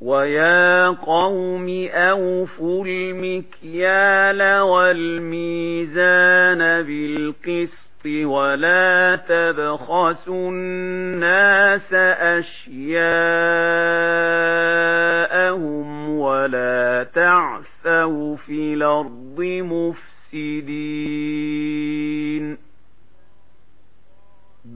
وَيَا قَوْمِ أَوْفُوا الْمِكْيَالَ وَالْمِيزَانَ بِالْقِسْطِ وَلَا تَبْخَسُوا النَّاسَ أَشْيَاءَهُمْ وَلَا تَعْثَوْا فِي الْأَرْضِ مُفْسِدِينَ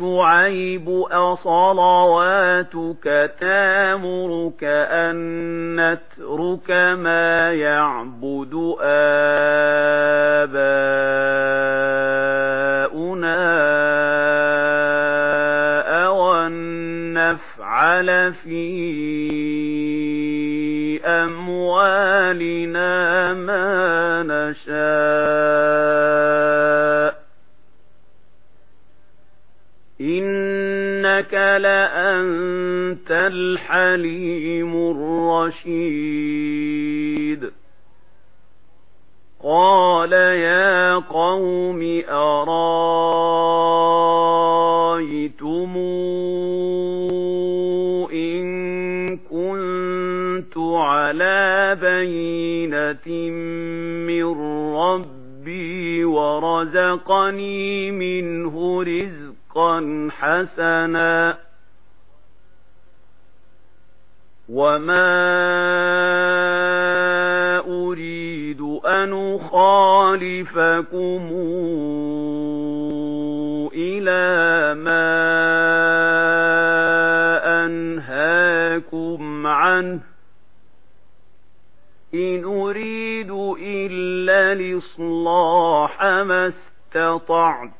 شعيب أصلواتك تامرك أن نترك ما يعبد آباؤنا أو أن نفعل في أموالنا ما نشاء. لأنت الحليم الرشيد. قال يا قوم أرأيتم إن كنت على بينة من ربي ورزقني منه رزقا حسنا وما أريد أن أخالفكم إلى ما أنهاكم عنه إن أريد إلا لصلاح ما استطعت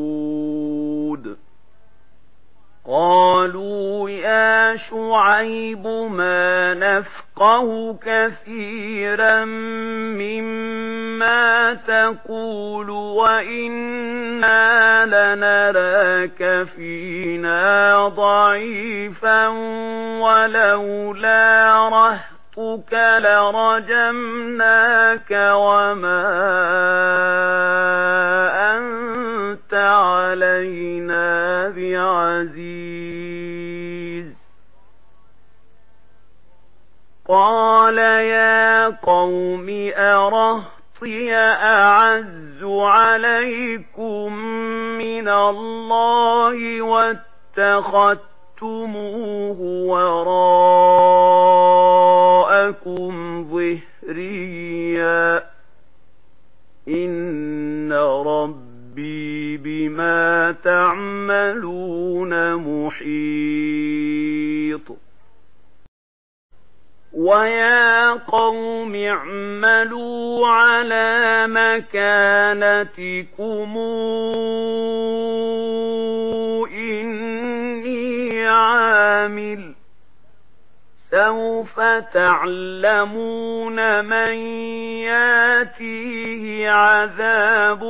قالوا يا شعيب ما نفقه كثيرا مما تقول وإنا لنراك فينا ضعيفا ولولا رهتك لرجمناك وما علينا بعزيز. قال يا قوم أرهطي أعز عليكم من الله واتخذتموه وراءكم ظهريا. إن ربي ربي بما تعملون محيط ويا قوم اعملوا على مكانتكم إني عامل سوف تعلمون من ياتيه عذاب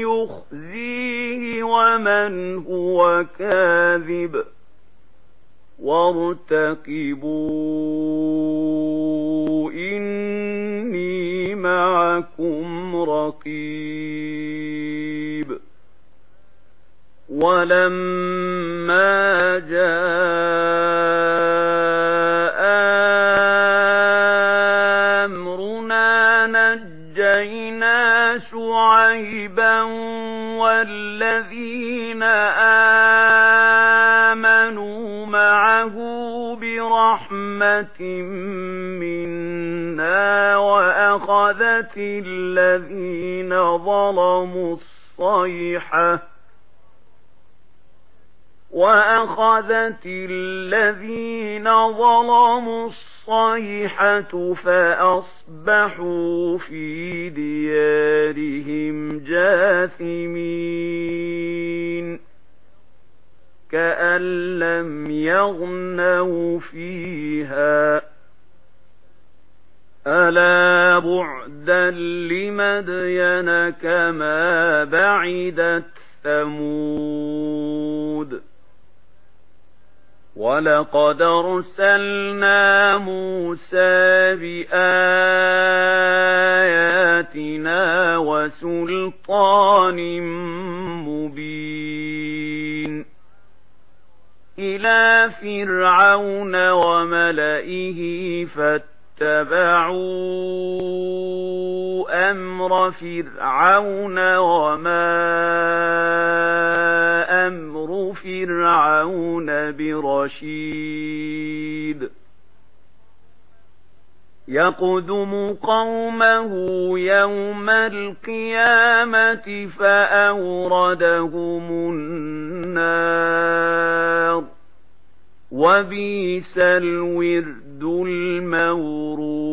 يخزيه ومن هو كاذب. وارتقبوا إني معكم رقيب. ولما جاء الذين ظلموا الصيحة وأخذت الذين ظلموا الصيحة فأصبحوا في ديارهم جاثمين كأن لم يغنوا فيها ألا بعد وَدًّا لِّمَدْيَنَ كَمَا بَعِدَتْ ثَمُودُ وَلَقَدْ أَرْسَلْنَا مُوسَى بِآيَاتِنَا وَسُلْطَانٍ مُّبِينٍ إِلَى فِرْعَوْنَ وَمَلَئِهِ فَتَعَالَى اتبعوا أمر فرعون وما أمر فرعون برشيد يقدم قومه يوم القيامة فأوردهم النار وبيس الورد المورود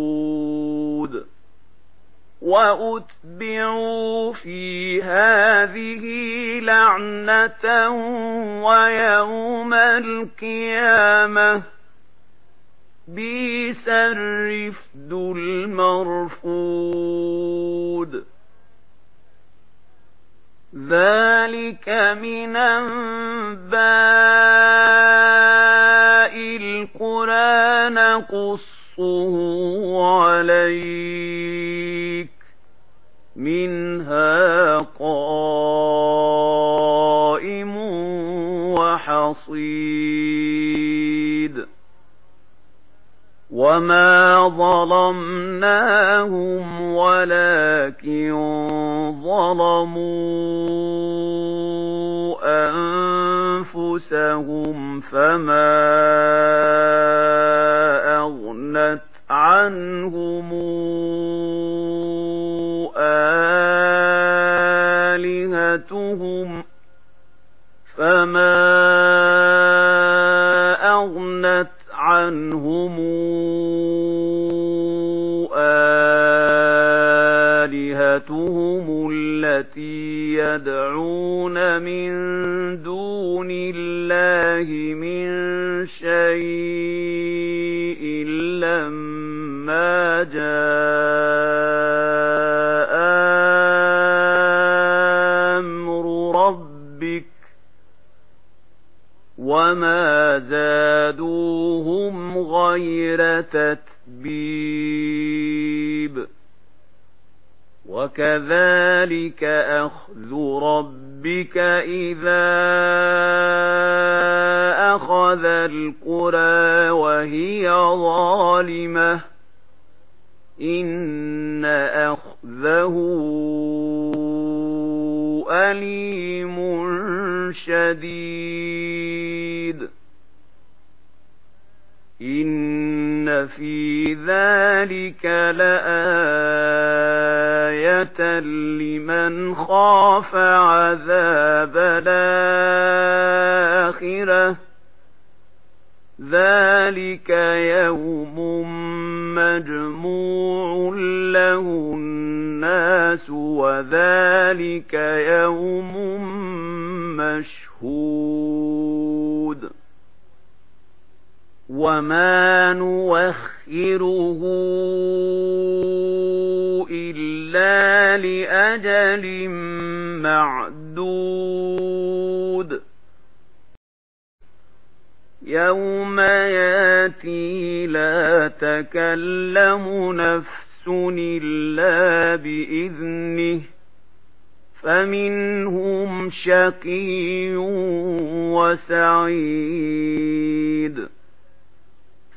وأتبعوا في هذه لعنة ويوم القيامة بيس الرفد المرفود ذلك من انباء القرى نقصه عليك منها قائم وحصير وَمَا ظَلَمْنَاهُمْ وَلَكِنْ ظَلَمُوا أَنفُسَهُمْ فَمَا أَغْنَتْ عَنْهُمْ آلِهَتُهُمْ فَمَا أَغْنَتْ وما نوخره إلا لأجل معدود يوم ياتي لا تكلم نفس إلا بإذنه فمنهم شقي وسعيد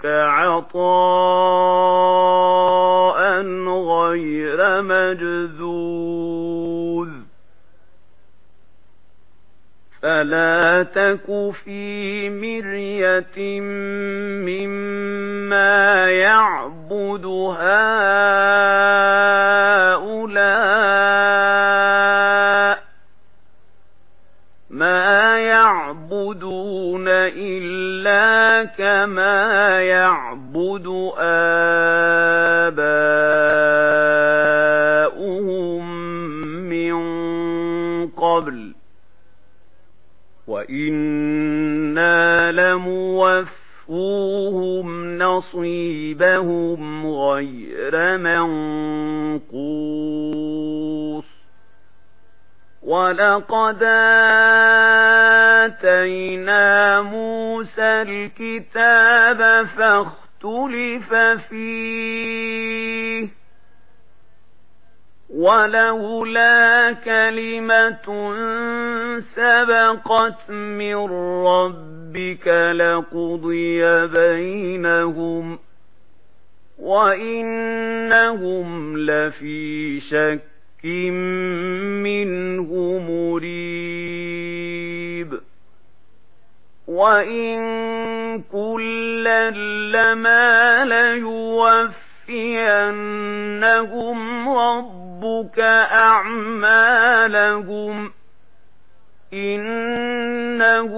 يَسْأَلُكَ عَطَاءً غَيْرَ مَجْذُوذٍ. فَلَا تَكُ فِي مِرْيَةٍ لَمَا لَيُوَفِّيَنَّهُمْ رَبُّكَ أَعْمَالَهُمْ إِنَّهُ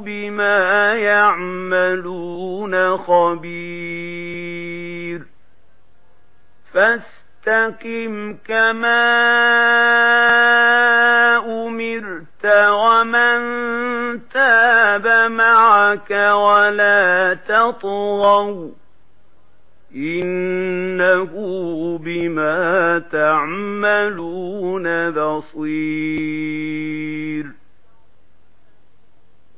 بِمَا يَعْمَلُونَ خَبِيرٌ فَاسْتَقِمْ كَمَا أُمِرْتَ أَنْتَ وَمَنْ تَابَ مَعَكَ وَلَا تَطْغَوْا إِنَّهُ بِمَا تَعْمَلُونَ بَصِيرٌ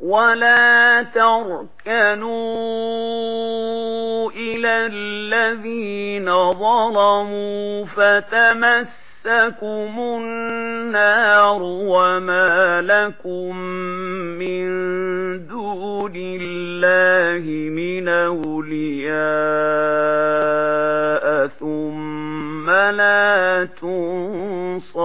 وَلَا تَرْكَنُوا إِلَى الَّذِينَ ظَلَمُوا فتمسوا مَسَّكُمُ النَّارُ وَمَا لَكُم مِّن دُونِ اللَّهِ مِنْ أَوْلِيَاءَ ثُمَّ لَا تُنصَرُونَ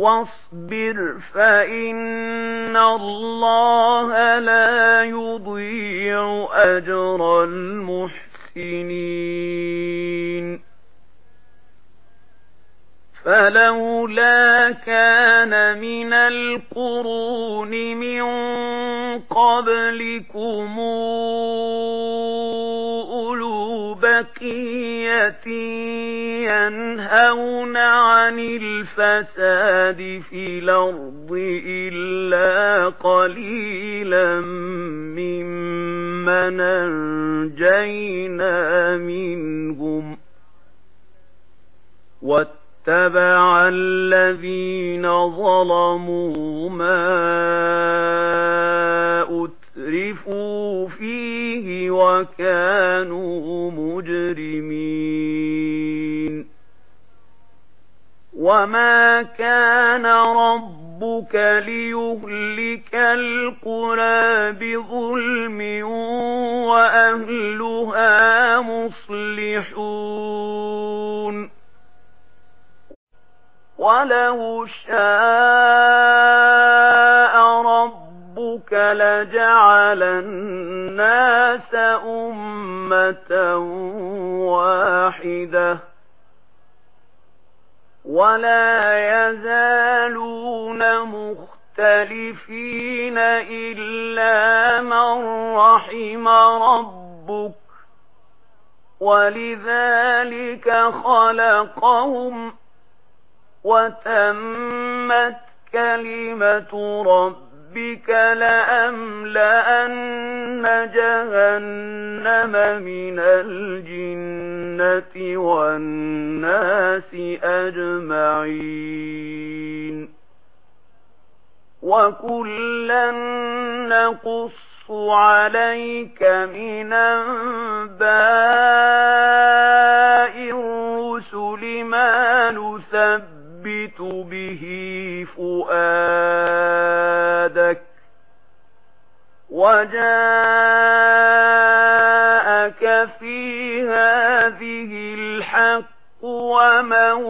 واصبر فإن الله لا يضيع أجر المحسنين. فلولا كان من القرون من قبلكم مَّكِيَّةٍ يَنْهَوْنَ عَنِ الْفَسَادِ فِي الْأَرْضِ إِلَّا قَلِيلًا مِّمَّنْ أَنجَيْنَا مِنْهُمْ وَاتَّبَعَ الَّذِينَ ظَلَمُوا مَا أُتْرِفُوا فِيهِ وَكَانُوا مُجْرِمِينَ. وَمَا كَانَ رَبُّكَ لِيُهْلِكَ الْقُرَى بِظُلْمٍ وَأَهْلُهَا مُصْلِحُونَ. وَلَوْ شَاءَ رَبُّكَ رَبُّكَ لَجَعَلَ النَّاسَ أُمَّةً وَاحِدَةً وَلَا يَزَالُونَ مُخْتَلِفِينَ إِلَّا مَن رَّحِمَ رَبُّكَ وَلِذَلِكَ خَلَقَهُمْ وَتَمَّتْ كَلِمَةُ رَبِّكَ ربك لأملأن جهنم من الجنة والناس أجمعين وكلا نقص عليك من أنباء الرسل ما نثبت به فؤاد وجاءك في هذه الحق وموعظة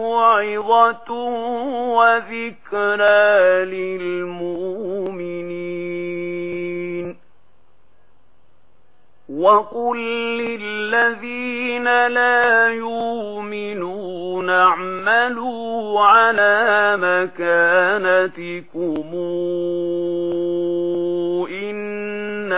وذكرى للمؤمنين. وقل للذين لا يؤمنون اعملوا على مكانتكمون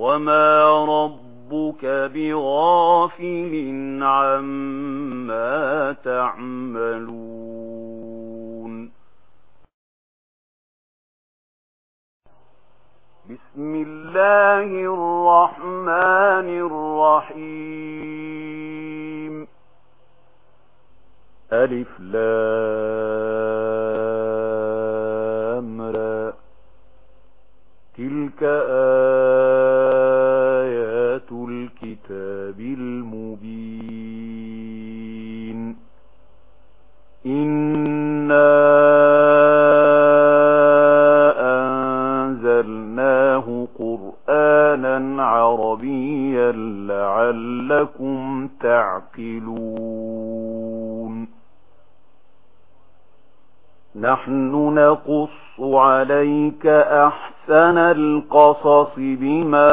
وما ربك بغافل عما تعملون بسم الله الرحمن الرحيم ألف لامرا تلك آية قرآنا عربيا لعلكم تعقلون نحن نقص عليك أحسن القصص بما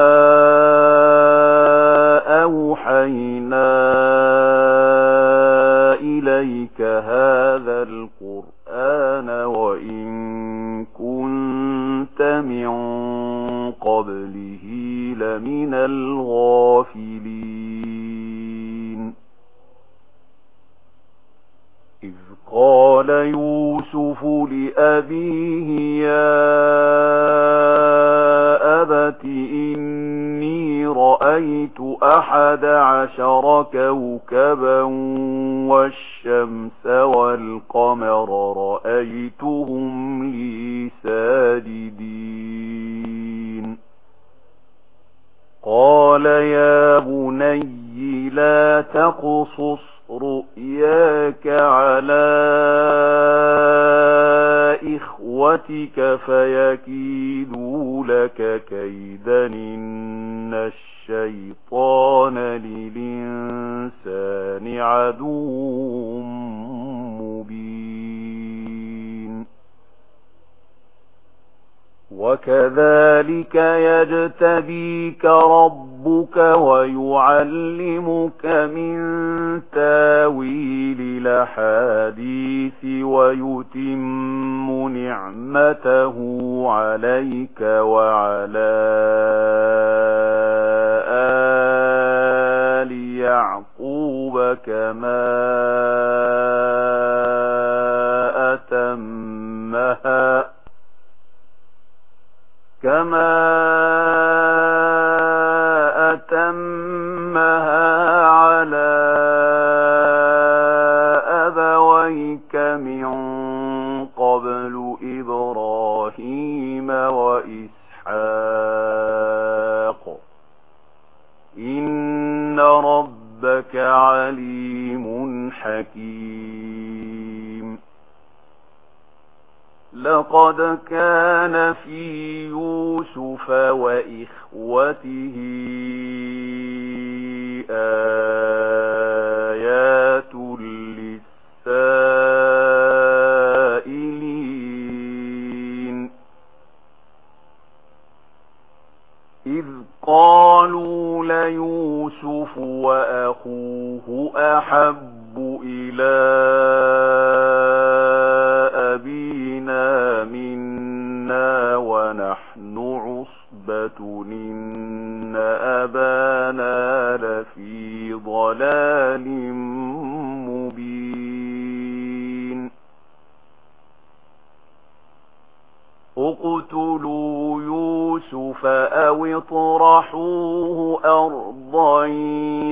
كما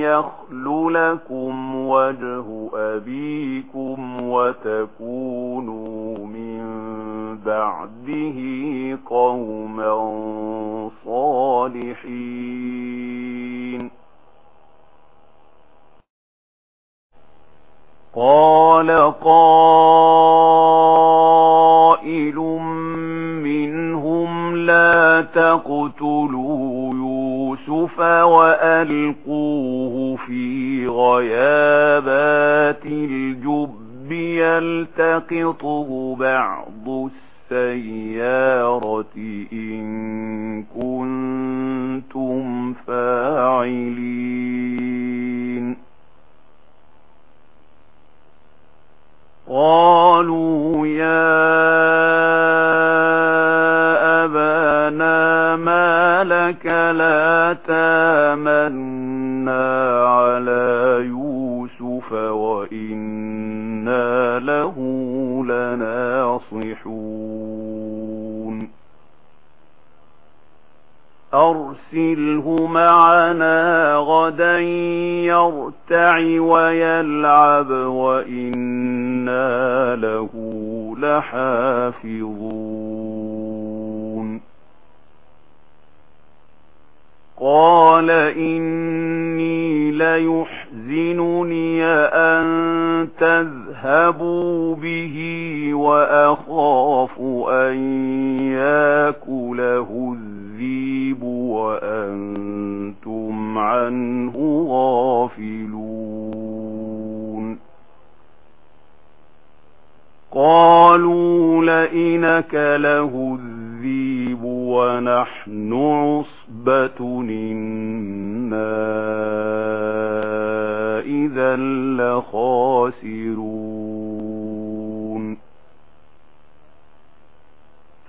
يخل لكم وجه أبيكم وتكونوا من بعده قوما صالحين. قال قائل منهم لا تقتلون فوألقوه وألقوه في غيابات الجب يلتقطه بعض السيارة إن كنتم فاعلين قالوا يا لك لا تامنا على يوسف وإنا له لناصحون أرسله معنا غدا يرتع ويلعب وإنا له لحافظون قال إني ليحزنني أن تذهبوا به وأخاف أن يأكله الذيب وأنتم عنه غافلون. قالوا لئنك له الذيب ونحن عصبة إنا إذا لخاسرون.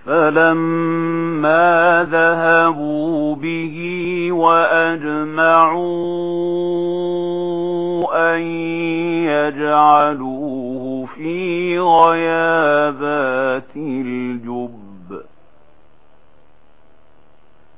فلما ذهبوا به وأجمعوا أن يجعلوه في غيابات الجنة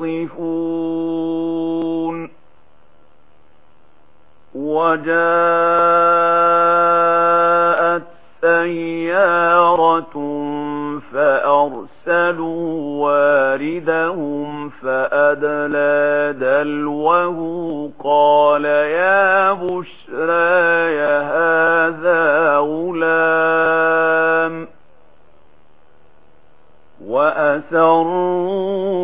يصفون. وجاءت سيارة فأرسلوا واردهم فأدلى دلوه. قال يا بشرى يا هذا غلام. وأسروا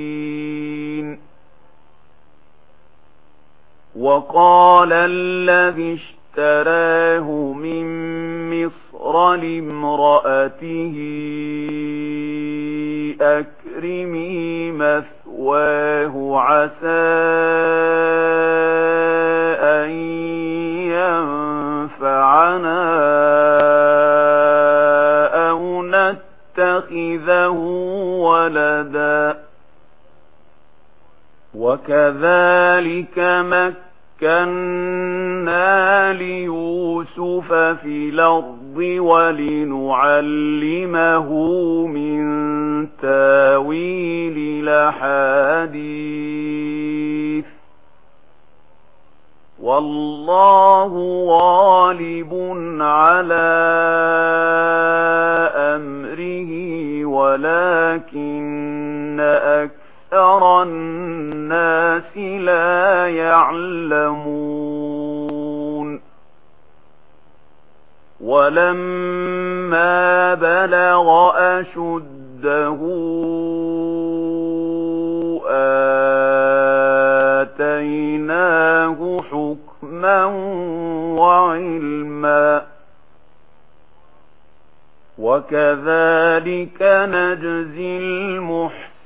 وقال الذي اشتراه من مصر لامرأته أكرمي مثواه عسى أن ينفعنا أو نتخذه ولدا. وكذلك مكة مَكَّنَّا لِيُوسُفَ فِي الْأَرْضِ وَلِنُعَلِّمَهُ مِنْ تَأْوِيلِ الْأَحَادِيثِ. وَاللَّهُ غَالِبٌ عَلَى أَمْرِهِ وَلَكِنَّ أَكْثَرَ أَكْثَرَ النَّاسِ لَا يَعْلَمُونَ وَلَمَّا بَلَغَ أَشُدَّهُ آتَيْنَاهُ حُكْمًا وَعِلْمًا وَكَذَلِكَ نَجْزِي الْمُحْسِنِينَ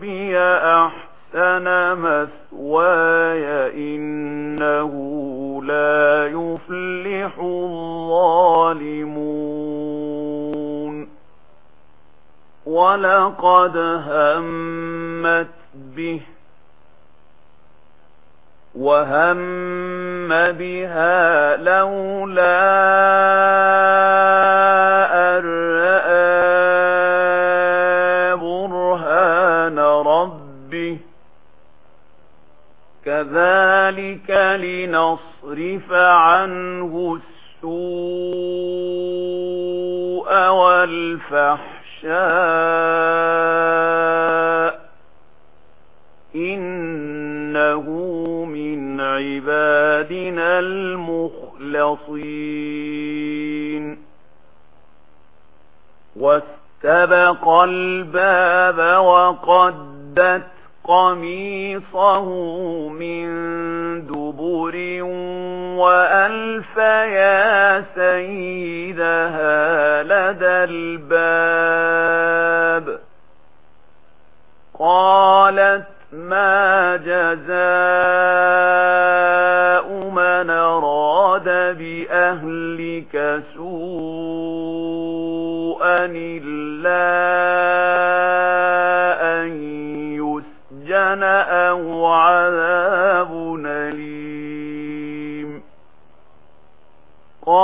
ربي أحسن مثواي إنه لا يفلح الظالمون. ولقد همت به وهم بها لولا ذلك لنصرف عنه السوء والفحشاء إنه من عبادنا المخلصين واستبق الباب وقدت قميصه من دبر وألف يا سيدها لدى الباب. قالت ما جزاء من أراد بأهلك سوءا إلا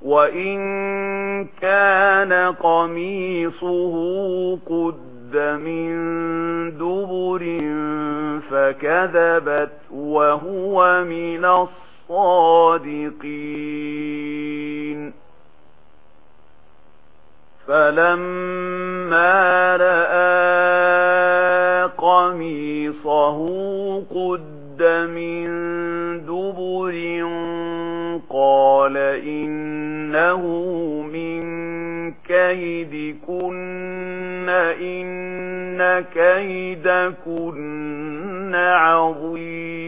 وَإِن كَانَ قَمِيصُهُ قُدَّ مِن دُبُرٍ فَكَذَبَتْ وَهُوَ مِنَ الصَّادِقِينَ فَلَمَّا رَأَى قَمِيصَهُ قُدَّ مِن دُبُرٍ قال إنه من كيدكن إن كيدكن عظيم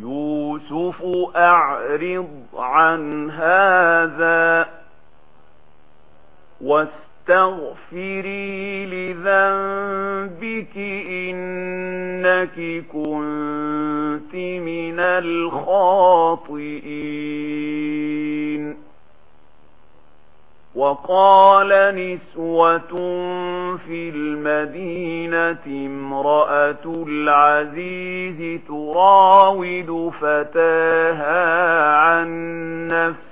يوسف أعرض عن هذا واستغفر فاستغفري لذنبك إنك كنت من الخاطئين. وقال نسوة في المدينة امرأة العزيز تراود فتاها عن نفسه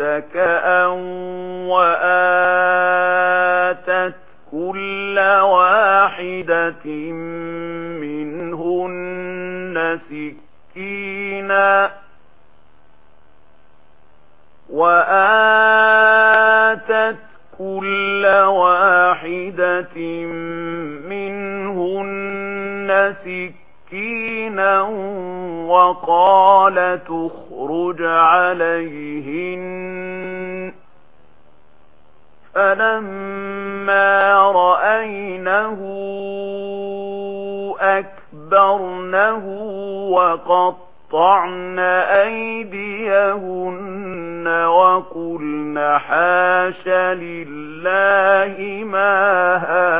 متكأا وآتت كل واحدة منهن سكينا وآتت كل واحدة منهن سكينا مسكينا وقال تخرج عليهن. فلما رأينه أكبرنه وقطعن أيديهن وقلن حاش لله ما هذا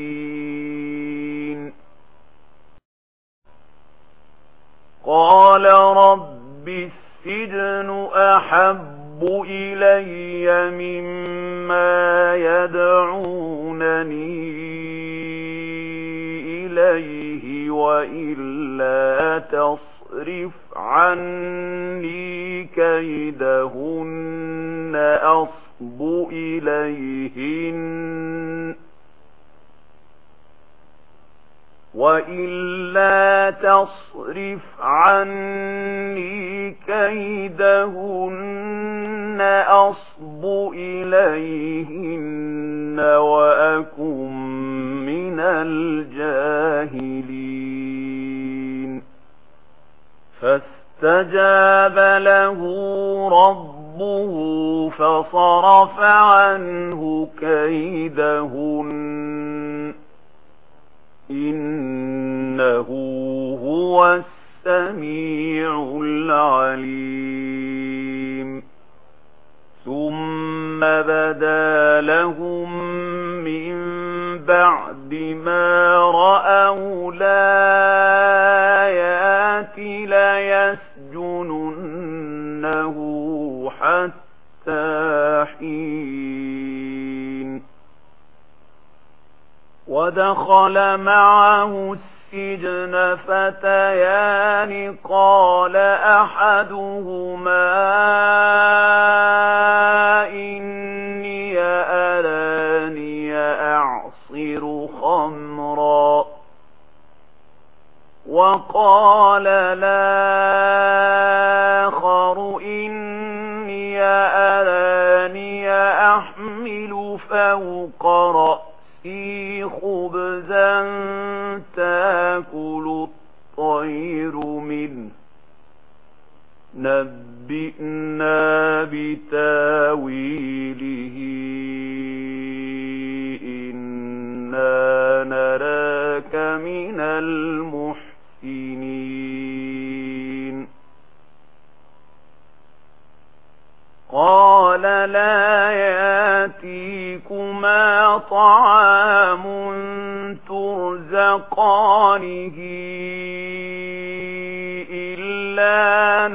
قال رب السجن أحب إلي مما يدعونني إليه وإلا تصرف عني كيدهن أصب إليهن وَإِلَّا تَصْرِفْ عَنِّي كَيْدَهُنَّ أَصْبُ إِلَيْهِنَّ وَأَكُن مِّنَ الْجَاهِلِينَ فَاسْتَجَابَ لَهُ رَبُّهُ فَصَرَفَ عَنْهُ كَيْدَهُنَّ إنه هو السميع العليم ثم بدا لهم من بعد ما رأوا الآيات ليسجننه حتى حين ودخل معه السجن فتيان قال أحدهما إني أراني أعصر خمرا وقال الآخر إني أراني أحمل فوق رأسي أن تاكل الطير منه نبئنا بتاويله إنا نراك من المحسنين قال لا ياتيكما طعام ترزقانه إلا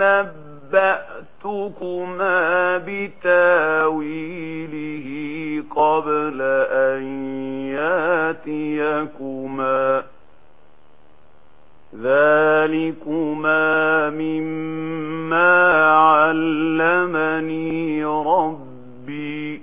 نبأتكما بتاويله قبل أن ياتيكما ذلكما مما علمني ربي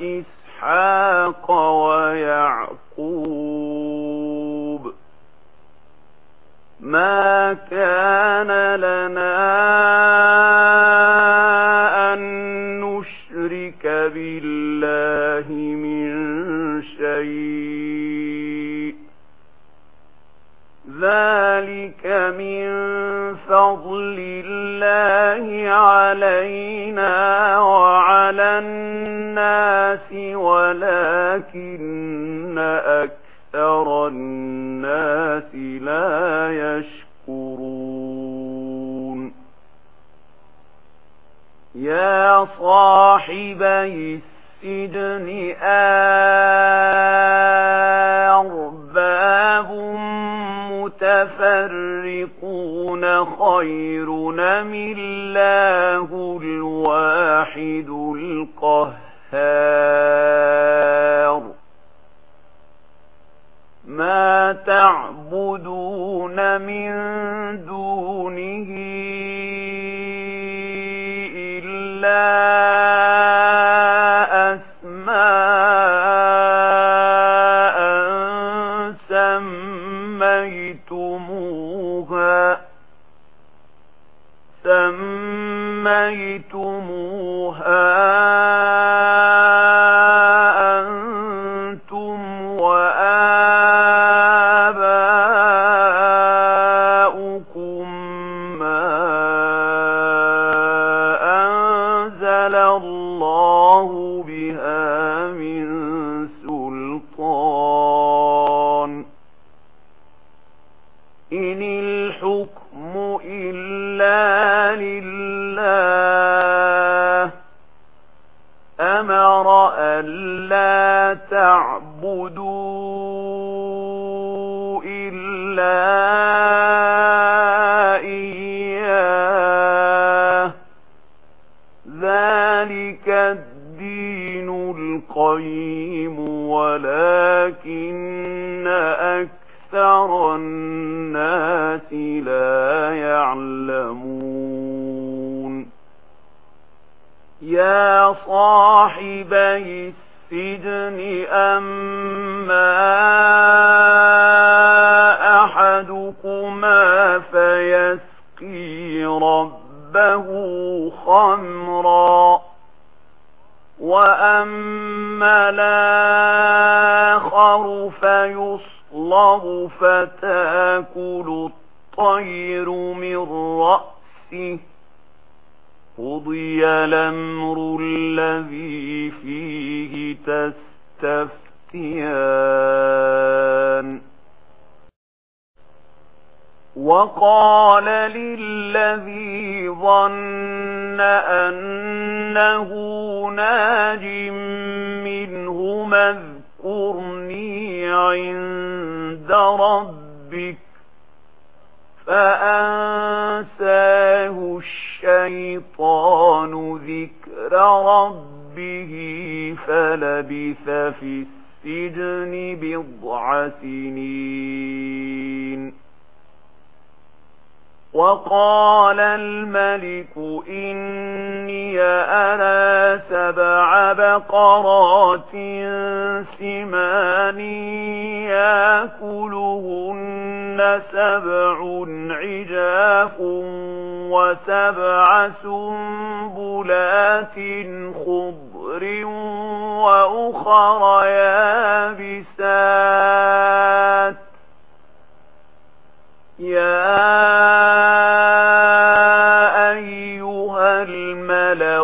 وإسحاق ويعقوب ما كان لنا أن نشرك بالله من شيء ذلك من فضل الله علينا وعلينا على الناس ولكن أكثر الناس لا يشكرون. يا صاحبي السجن أرباب المتفرقون خير من الله الواحد القهار؟ ما تعبدون من دونه إلا سميتموها الذي فيه تستفتيان. وقال للذي ظن أنه ناج منه مذكرني عند ربك فأنساه الشيطان ذكر ذكر ربه فلبث في السجن بضع سنين. وقال الملك إني أنا سبع بقرات سمان يأكلهن سبع عجاف وسبع سنبلات خضر وأخر يابسات يا أيها الملأ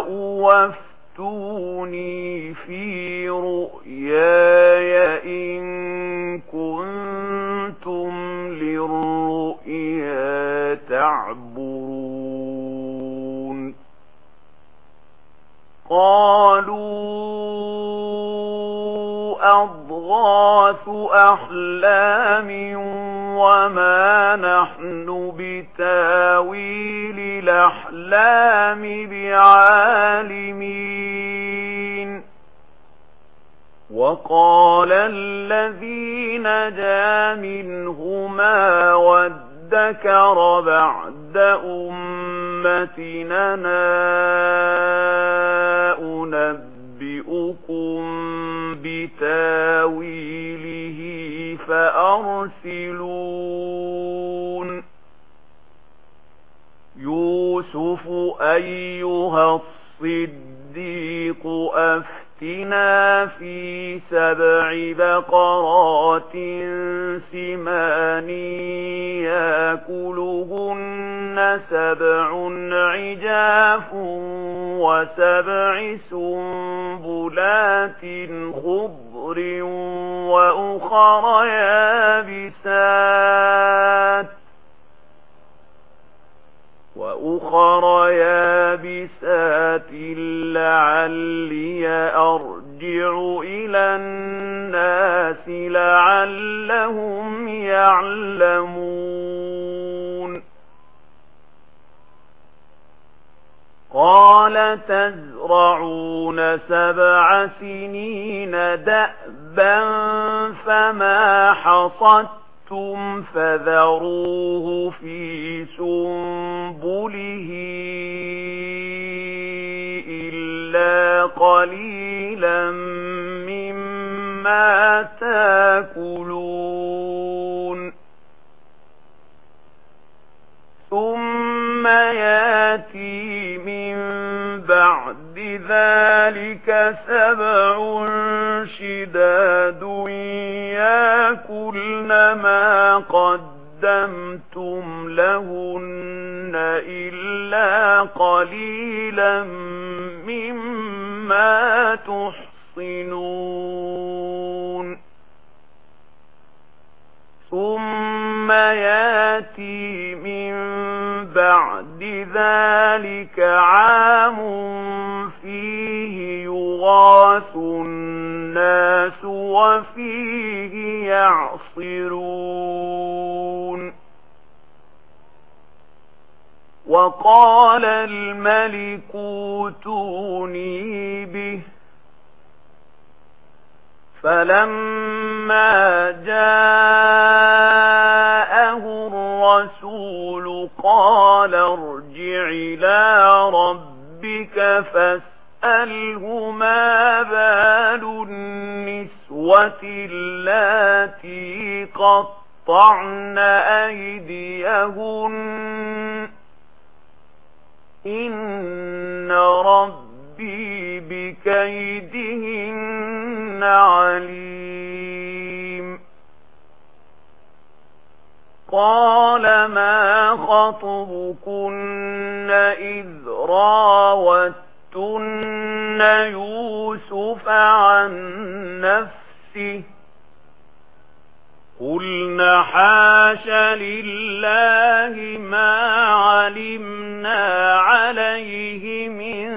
وافتوني في رؤياي إن كنتم للرؤيا تعبرون قالوا أضغاث أحلام وما نحن بتاويل الأحلام بعالمين وقال الذين جاء منهما وادكر بعد أمتنا أنبئكم بتاويله فأرسلون. يوسف أيها الصديق أفضل آتنا في سبع بقرات سمان يأكلهن سبع عجاف وسبع سنبلات خضر وأخر يابسات وأخر يابسات لعلي أرجع إلى الناس لعلهم يعلمون. قال تزرعون سبع سنين دأبا فما حصدت شئتم فذروه في سنبله إلا قليلا مما تاكل هنالك سبع شداد ياكلن ما قدمتم لهن إلا قليلا مما تحصنون ثم ياتي من بعد ذلك عام فيه يغاث الناس وفيه يعصرون وقال الملك اوتوني به فلما جاءه الرسول قال ارجع إلى ربك فاستغفر تسألهما بال النسوة التي قطعن أيديهن إن ربي بكيدهن عليم قال ما خطبكن إذ راوت يستفتون يوسف عن نفسه قلنا حاش لله ما علمنا عليه من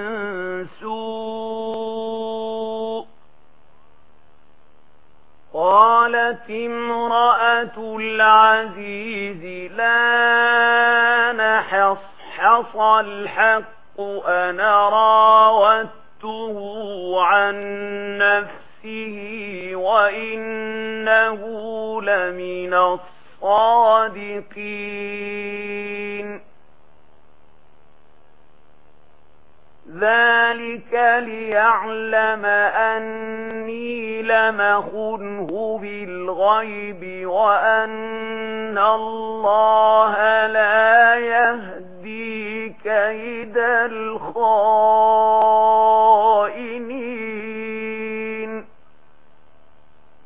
سوء قالت امرأة العزيز لا نحصحص الحق أنا راوته عن نفسه وإنه لمن الصادقين. ذلك ليعلم أني لمخنه بالغيب وأن الله لا يهدي يهدي كيد الخائنين